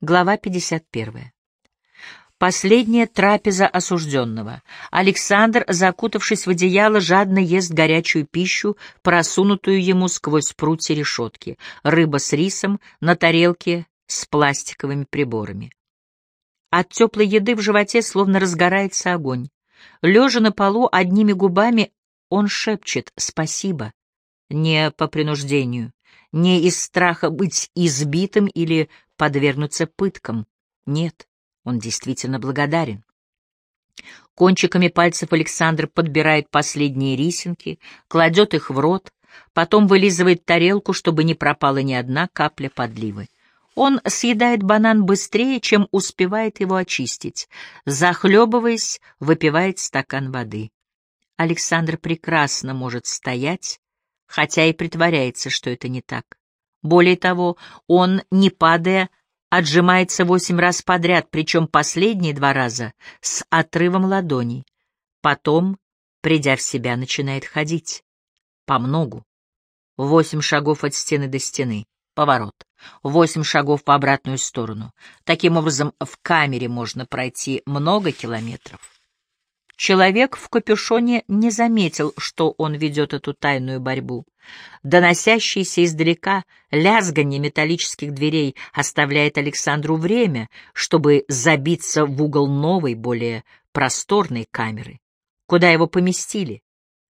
Глава 51. Последняя трапеза осужденного. Александр, закутавшись в одеяло, жадно ест горячую пищу, просунутую ему сквозь прутья решетки. Рыба с рисом на тарелке с пластиковыми приборами. От теплой еды в животе словно разгорается огонь. Лежа на полу, одними губами он шепчет «спасибо». Не по принуждению, не из страха быть избитым или подвергнуться пыткам. Нет, он действительно благодарен. Кончиками пальцев Александр подбирает последние рисинки, кладет их в рот, потом вылизывает тарелку, чтобы не пропала ни одна капля подливы. Он съедает банан быстрее, чем успевает его очистить. Захлебываясь, выпивает стакан воды. Александр прекрасно может стоять, хотя и притворяется, что это не так. Более того, он, не падая, отжимается восемь раз подряд, причем последние два раза с отрывом ладоней. Потом, придя в себя, начинает ходить. По многу. Восемь шагов от стены до стены. Поворот. Восемь шагов по обратную сторону. Таким образом, в камере можно пройти много километров. Человек в капюшоне не заметил, что он ведет эту тайную борьбу. Доносящееся издалека лязганье металлических дверей оставляет Александру время, чтобы забиться в угол новой, более просторной камеры. Куда его поместили?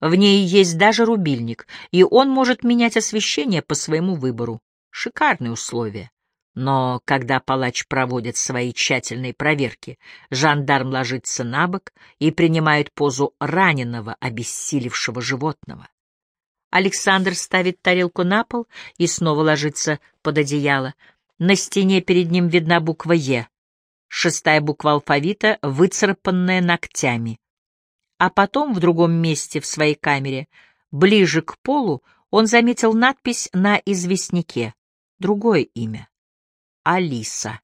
В ней есть даже рубильник, и он может менять освещение по своему выбору. Шикарные условия. Но когда палач проводит свои тщательные проверки, жандарм ложится на бок и принимает позу раненого, обессилевшего животного. Александр ставит тарелку на пол и снова ложится под одеяло. На стене перед ним видна буква «Е», шестая буква алфавита, выцарапанная ногтями. А потом в другом месте в своей камере, ближе к полу, он заметил надпись на известняке, другое имя. Алиса.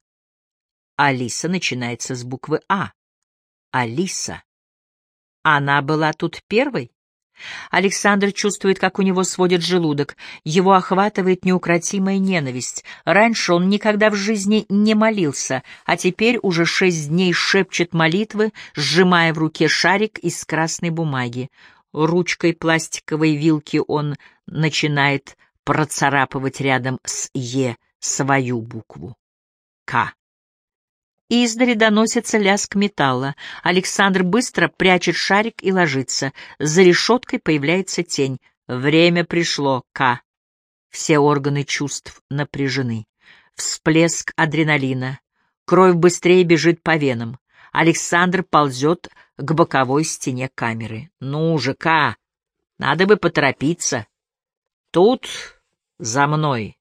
Алиса начинается с буквы А. Алиса. Она была тут первой? Александр чувствует, как у него сводит желудок. Его охватывает неукротимая ненависть. Раньше он никогда в жизни не молился, а теперь уже шесть дней шепчет молитвы, сжимая в руке шарик из красной бумаги. Ручкой пластиковой вилки он начинает процарапывать рядом с «Е» свою букву — «К». Издали доносится лязг металла. Александр быстро прячет шарик и ложится. За решеткой появляется тень. Время пришло, К. Все органы чувств напряжены. Всплеск адреналина. Кровь быстрее бежит по венам. Александр ползет к боковой стене камеры. «Ну же, К, надо бы поторопиться. Тут за мной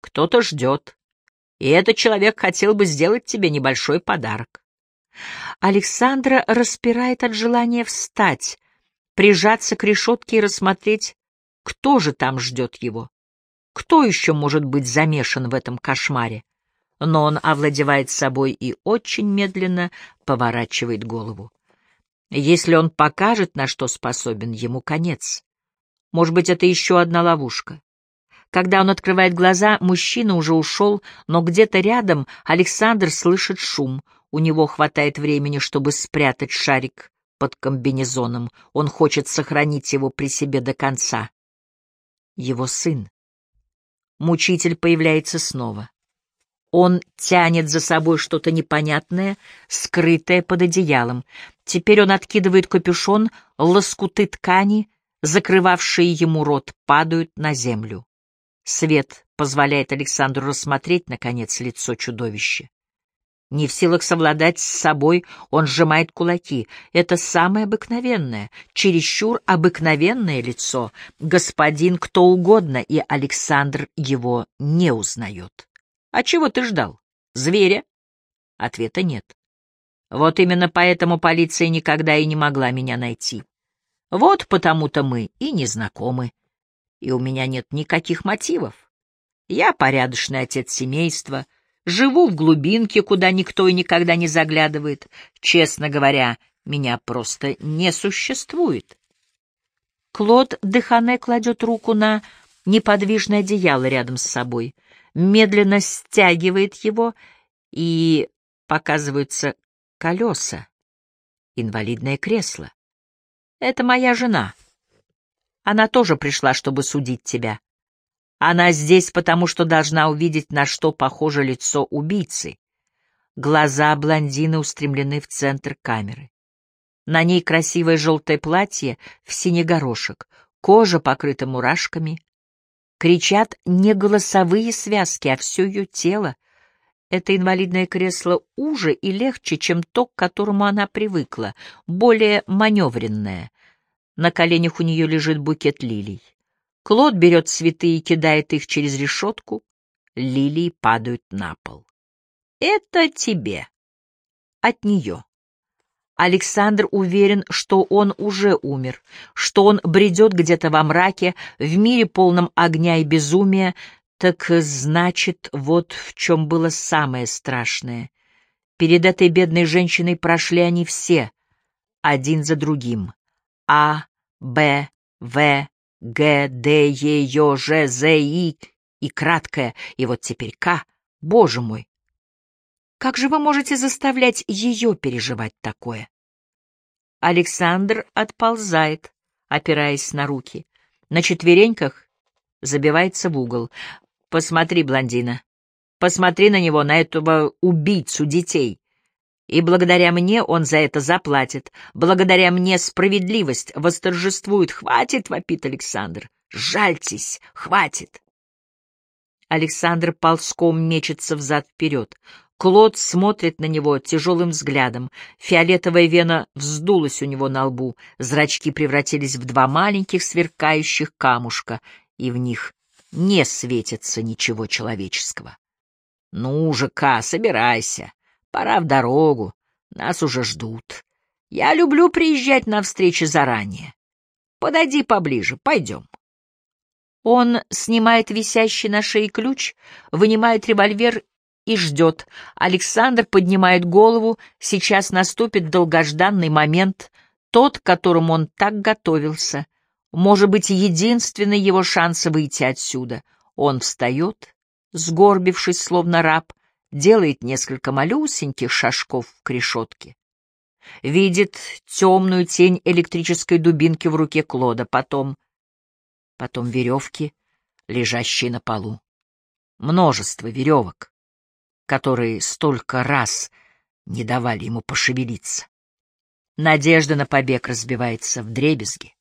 кто-то ждет, и этот человек хотел бы сделать тебе небольшой подарок. Александра распирает от желания встать, прижаться к решетке и рассмотреть, кто же там ждет его. Кто еще может быть замешан в этом кошмаре? Но он овладевает собой и очень медленно поворачивает голову. Если он покажет, на что способен, ему конец. Может быть, это еще одна ловушка. Когда он открывает глаза, мужчина уже ушел, но где-то рядом Александр слышит шум. У него хватает времени, чтобы спрятать шарик под комбинезоном. Он хочет сохранить его при себе до конца. Его сын. Мучитель появляется снова. Он тянет за собой что-то непонятное, скрытое под одеялом. Теперь он откидывает капюшон, лоскуты ткани, закрывавшие ему рот, падают на землю. Свет позволяет Александру рассмотреть, наконец, лицо чудовища. Не в силах совладать с собой, он сжимает кулаки. Это самое обыкновенное, чересчур обыкновенное лицо. Господин кто угодно, и Александр его не узнает. А чего ты ждал? Зверя? Ответа нет. Вот именно поэтому полиция никогда и не могла меня найти. Вот потому-то мы и не знакомы и у меня нет никаких мотивов. Я порядочный отец семейства, живу в глубинке, куда никто и никогда не заглядывает. Честно говоря, меня просто не существует. Клод Дехане кладет руку на неподвижное одеяло рядом с собой, медленно стягивает его и показываются колеса, инвалидное кресло. Это моя жена. Она тоже пришла, чтобы судить тебя. Она здесь, потому что должна увидеть, на что похоже лицо убийцы. Глаза блондины устремлены в центр камеры. На ней красивое желтое платье в синий горошек, кожа покрыта мурашками. Кричат не голосовые связки, а все ее тело. Это инвалидное кресло уже и легче, чем то, к которому она привыкла, более маневренное. На коленях у нее лежит букет лилий. Клод берет цветы и кидает их через решетку. Лилии падают на пол. Это тебе. От нее. Александр уверен, что он уже умер, что он бредет где-то во мраке, в мире полном огня и безумия, так значит, вот в чем было самое страшное. Перед этой бедной женщиной прошли они все, один за другим. А, Б, В, Г, Д, Е, Ё, Ж, З, И и краткое, и вот теперь К. Боже мой, как же вы можете заставлять ее переживать такое? Александр отползает, опираясь на руки. На четвереньках забивается в угол. Посмотри, блондина. Посмотри на него, на этого убийцу детей. И благодаря мне он за это заплатит. Благодаря мне справедливость восторжествует. Хватит, вопит Александр. Жальтесь, хватит. Александр ползком мечется взад-вперед. Клод смотрит на него тяжелым взглядом. Фиолетовая вена вздулась у него на лбу, зрачки превратились в два маленьких сверкающих камушка, и в них не светится ничего человеческого. «Ну же, Ка, собирайся. Пора в дорогу. Нас уже ждут. Я люблю приезжать на встречи заранее. Подойди поближе, пойдем». Он снимает висящий на шее ключ, вынимает револьвер и ждет. Александр поднимает голову, сейчас наступит долгожданный момент, тот, к которому он так готовился. Может быть, единственный его шанс выйти отсюда. Он встает, сгорбившись, словно раб, делает несколько малюсеньких шажков к решетке. Видит темную тень электрической дубинки в руке Клода, потом... Потом веревки, лежащие на полу. Множество веревок которые столько раз не давали ему пошевелиться. Надежда на побег разбивается в дребезги.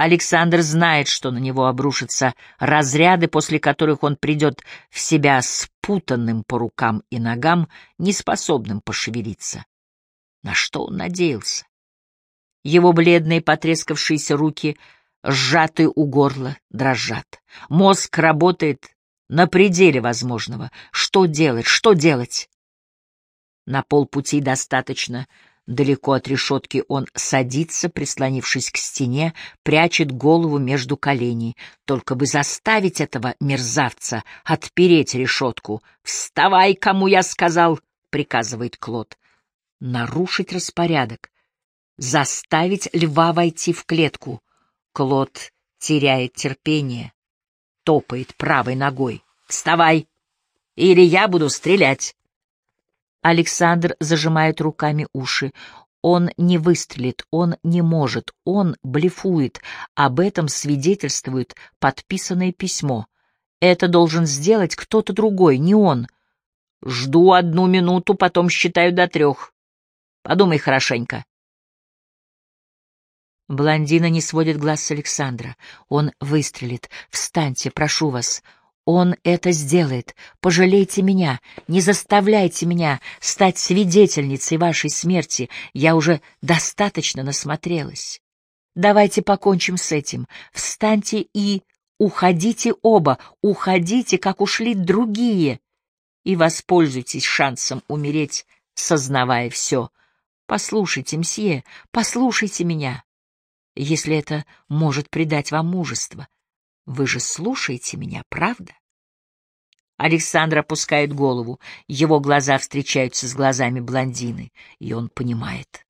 Александр знает, что на него обрушатся разряды, после которых он придет в себя спутанным по рукам и ногам, неспособным пошевелиться. На что он надеялся? Его бледные потрескавшиеся руки, сжатые у горла, дрожат. Мозг работает на пределе возможного. Что делать? Что делать? На полпути достаточно далеко от решетки он садится, прислонившись к стене, прячет голову между коленей. Только бы заставить этого мерзавца отпереть решетку. «Вставай, кому я сказал!» — приказывает Клод. Нарушить распорядок. Заставить льва войти в клетку. Клод теряет терпение топает правой ногой. «Вставай! Или я буду стрелять!» Александр зажимает руками уши. Он не выстрелит, он не может, он блефует. Об этом свидетельствует подписанное письмо. Это должен сделать кто-то другой, не он. Жду одну минуту, потом считаю до трех. Подумай хорошенько. Блондина не сводит глаз с Александра. Он выстрелит. «Встаньте, прошу вас!» Он это сделает. Пожалейте меня, не заставляйте меня стать свидетельницей вашей смерти. Я уже достаточно насмотрелась. Давайте покончим с этим. Встаньте и уходите оба, уходите, как ушли другие, и воспользуйтесь шансом умереть, сознавая все. Послушайте, мсье, послушайте меня если это может придать вам мужество. Вы же слушаете меня, правда? Александр опускает голову, его глаза встречаются с глазами блондины, и он понимает.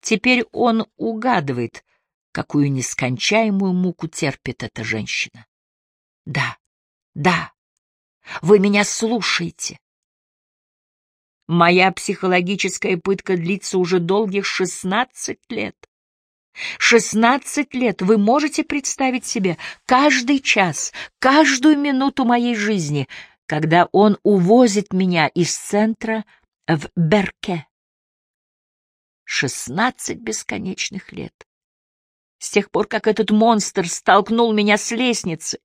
Теперь он угадывает, какую нескончаемую муку терпит эта женщина. Да, да, вы меня слушаете. Моя психологическая пытка длится уже долгих шестнадцать лет. Шестнадцать лет вы можете представить себе каждый час, каждую минуту моей жизни, когда он увозит меня из центра в Берке. Шестнадцать бесконечных лет. С тех пор, как этот монстр столкнул меня с лестницы,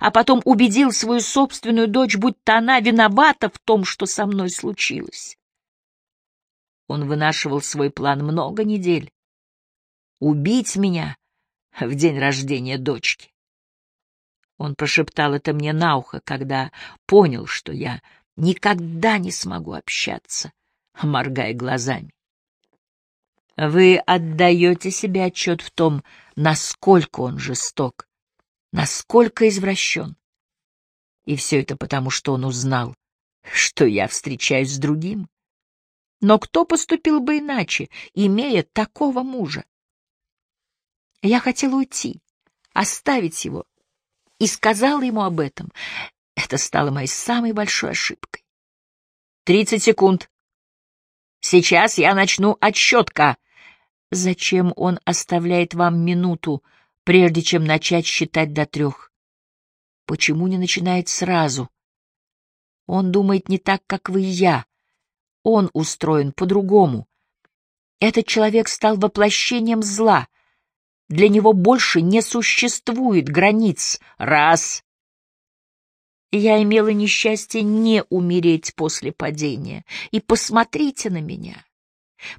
а потом убедил свою собственную дочь, будто она виновата в том, что со мной случилось. Он вынашивал свой план много недель убить меня в день рождения дочки. Он прошептал это мне на ухо, когда понял, что я никогда не смогу общаться, моргая глазами. Вы отдаете себе отчет в том, насколько он жесток, насколько извращен. И все это потому, что он узнал, что я встречаюсь с другим. Но кто поступил бы иначе, имея такого мужа? Я хотела уйти, оставить его, и сказала ему об этом. Это стало моей самой большой ошибкой. Тридцать секунд. Сейчас я начну отсчетка. Зачем он оставляет вам минуту, прежде чем начать считать до трех? Почему не начинает сразу? Он думает не так, как вы и я. Он устроен по-другому. Этот человек стал воплощением зла — для него больше не существует границ. Раз. Я имела несчастье не умереть после падения. И посмотрите на меня.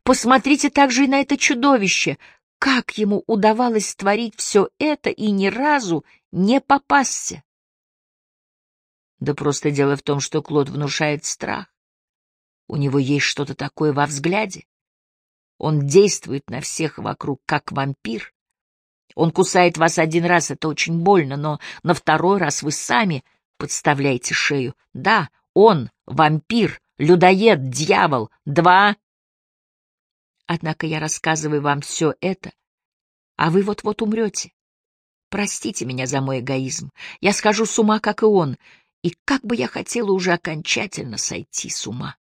Посмотрите также и на это чудовище. Как ему удавалось творить все это и ни разу не попасться? Да просто дело в том, что Клод внушает страх. У него есть что-то такое во взгляде. Он действует на всех вокруг, как вампир. Он кусает вас один раз, это очень больно, но на второй раз вы сами подставляете шею. Да, он — вампир, людоед, дьявол. Два. Однако я рассказываю вам все это, а вы вот-вот умрете. Простите меня за мой эгоизм. Я схожу с ума, как и он, и как бы я хотела уже окончательно сойти с ума.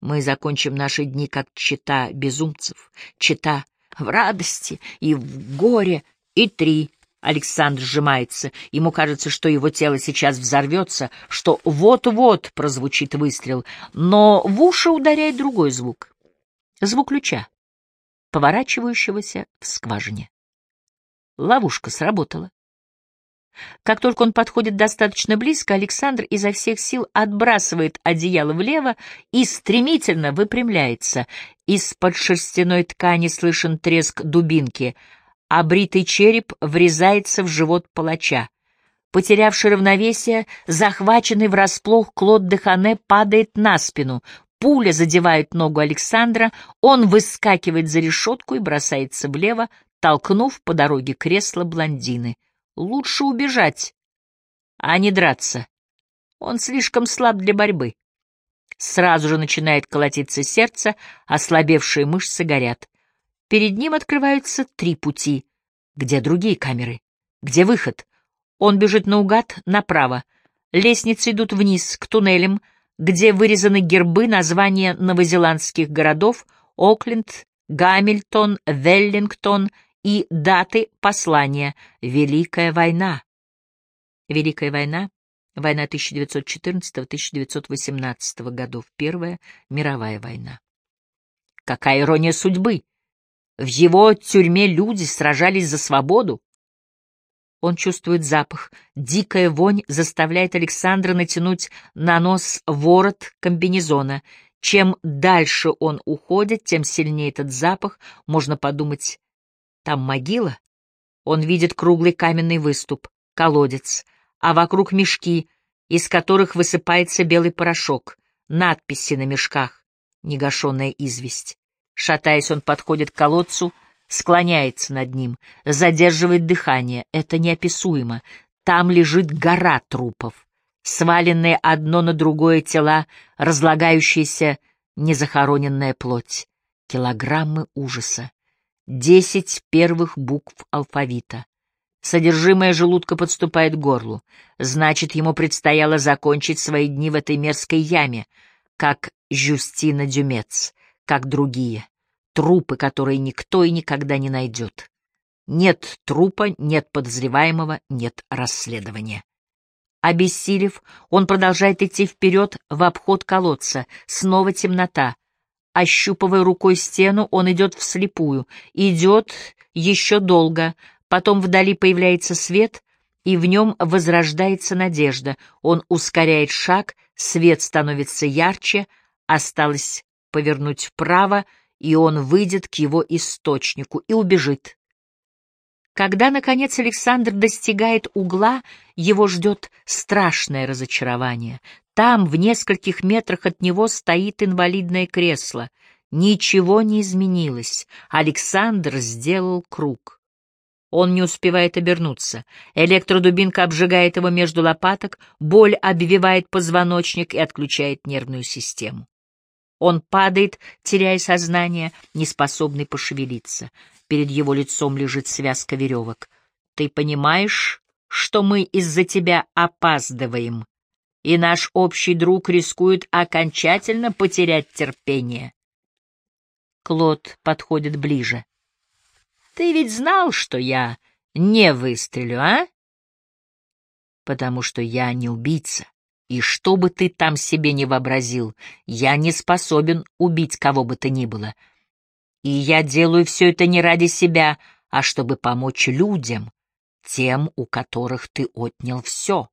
Мы закончим наши дни как чита безумцев, чита в радости и в горе, и три. Александр сжимается. Ему кажется, что его тело сейчас взорвется, что вот-вот прозвучит выстрел, но в уши ударяет другой звук. Звук ключа, поворачивающегося в скважине. Ловушка сработала. Как только он подходит достаточно близко, Александр изо всех сил отбрасывает одеяло влево и стремительно выпрямляется. Из-под шерстяной ткани слышен треск дубинки, а бритый череп врезается в живот палача. Потерявший равновесие, захваченный врасплох, Клод Дехане падает на спину. Пуля задевает ногу Александра, он выскакивает за решетку и бросается влево, толкнув по дороге кресло блондины. Лучше убежать, а не драться. Он слишком слаб для борьбы. Сразу же начинает колотиться сердце, ослабевшие мышцы горят. Перед ним открываются три пути. Где другие камеры? Где выход? Он бежит наугад направо. Лестницы идут вниз, к туннелям, где вырезаны гербы, названия новозеландских городов — Окленд, Гамильтон, Веллингтон и даты послания «Великая война». Великая война — война 1914-1918 годов, Первая мировая война. Какая ирония судьбы! В его тюрьме люди сражались за свободу. Он чувствует запах. Дикая вонь заставляет Александра натянуть на нос ворот комбинезона. Чем дальше он уходит, тем сильнее этот запах. Можно подумать, там могила. Он видит круглый каменный выступ, колодец, а вокруг мешки, из которых высыпается белый порошок, надписи на мешках, негашенная известь. Шатаясь, он подходит к колодцу, склоняется над ним, задерживает дыхание. Это неописуемо. Там лежит гора трупов, сваленные одно на другое тела, разлагающаяся незахороненная плоть. Килограммы ужаса. Десять первых букв алфавита. Содержимое желудка подступает к горлу. Значит, ему предстояло закончить свои дни в этой мерзкой яме. как Жюстина Дюмец, как другие, трупы, которые никто и никогда не найдет. Нет трупа, нет подозреваемого, нет расследования. Обессилев, он продолжает идти вперед в обход колодца. Снова темнота. Ощупывая рукой стену, он идет вслепую. Идет еще долго. Потом вдали появляется свет, и в нем возрождается надежда. Он ускоряет шаг, свет становится ярче, осталось повернуть вправо, и он выйдет к его источнику и убежит. Когда, наконец, Александр достигает угла, его ждет страшное разочарование. Там, в нескольких метрах от него, стоит инвалидное кресло. Ничего не изменилось. Александр сделал круг. Он не успевает обернуться. Электродубинка обжигает его между лопаток, боль обвивает позвоночник и отключает нервную систему. Он падает, теряя сознание, неспособный пошевелиться. Перед его лицом лежит связка веревок. «Ты понимаешь, что мы из-за тебя опаздываем, и наш общий друг рискует окончательно потерять терпение?» Клод подходит ближе. «Ты ведь знал, что я не выстрелю, а?» «Потому что я не убийца. И что бы ты там себе не вообразил, я не способен убить кого бы то ни было. И я делаю все это не ради себя, а чтобы помочь людям, тем, у которых ты отнял все.